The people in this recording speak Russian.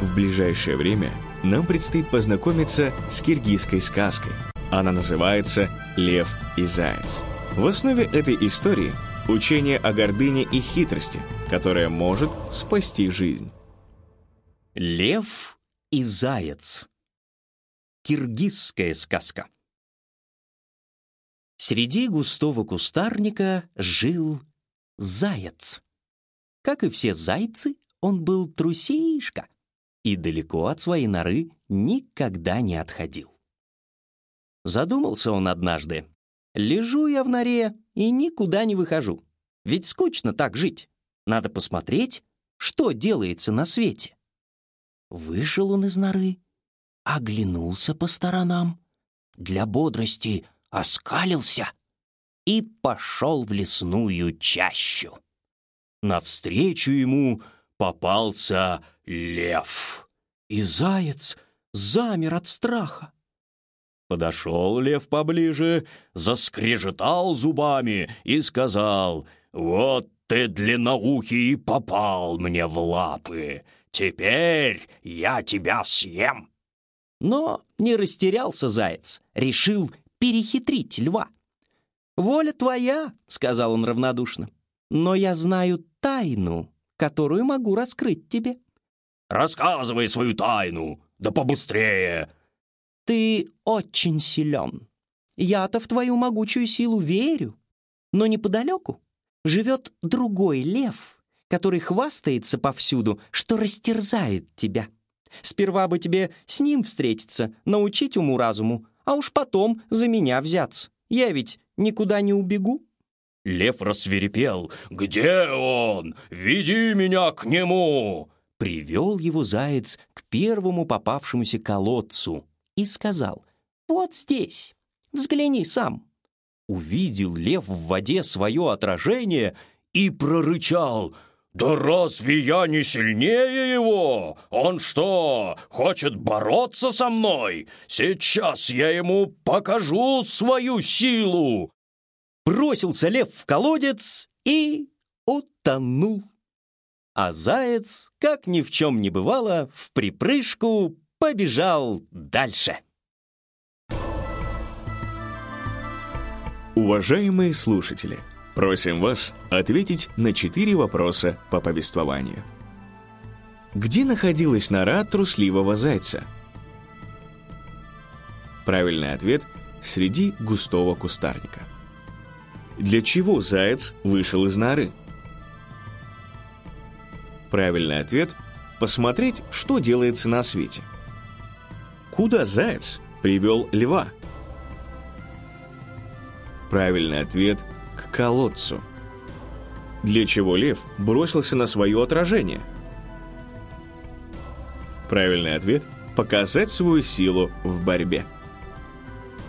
В ближайшее время нам предстоит познакомиться с киргизской сказкой. Она называется «Лев и заяц». В основе этой истории учение о гордыне и хитрости, которое может спасти жизнь. Лев и заяц. Киргизская сказка. Среди густого кустарника жил заяц. Как и все зайцы, он был трусишка и далеко от своей норы никогда не отходил. Задумался он однажды. «Лежу я в норе и никуда не выхожу. Ведь скучно так жить. Надо посмотреть, что делается на свете». Вышел он из норы, оглянулся по сторонам. Для бодрости — оскалился и пошел в лесную чащу. Навстречу ему попался лев, и заяц замер от страха. Подошел лев поближе, заскрежетал зубами и сказал, «Вот ты длинноухий попал мне в лапы, теперь я тебя съем». Но не растерялся заяц, решил перехитрить льва. «Воля твоя», — сказал он равнодушно, «но я знаю тайну, которую могу раскрыть тебе». «Рассказывай свою тайну, да побыстрее!» «Ты очень силен. Я-то в твою могучую силу верю. Но неподалеку живет другой лев, который хвастается повсюду, что растерзает тебя. Сперва бы тебе с ним встретиться, научить уму-разуму, а уж потом за меня взяться. Я ведь никуда не убегу». Лев рассверепел. «Где он? Веди меня к нему!» Привел его заяц к первому попавшемуся колодцу и сказал, «Вот здесь, взгляни сам». Увидел лев в воде свое отражение и прорычал — «Да разве я не сильнее его? Он что, хочет бороться со мной? Сейчас я ему покажу свою силу!» Бросился лев в колодец и утонул. А заяц, как ни в чем не бывало, в припрыжку побежал дальше. Уважаемые слушатели! Просим вас ответить на четыре вопроса по повествованию. Где находилась нора трусливого зайца? Правильный ответ – среди густого кустарника. Для чего заяц вышел из норы? Правильный ответ – посмотреть, что делается на свете. Куда заяц привел льва? Правильный ответ – к колодцу. Для чего лев бросился на свое отражение? Правильный ответ – показать свою силу в борьбе.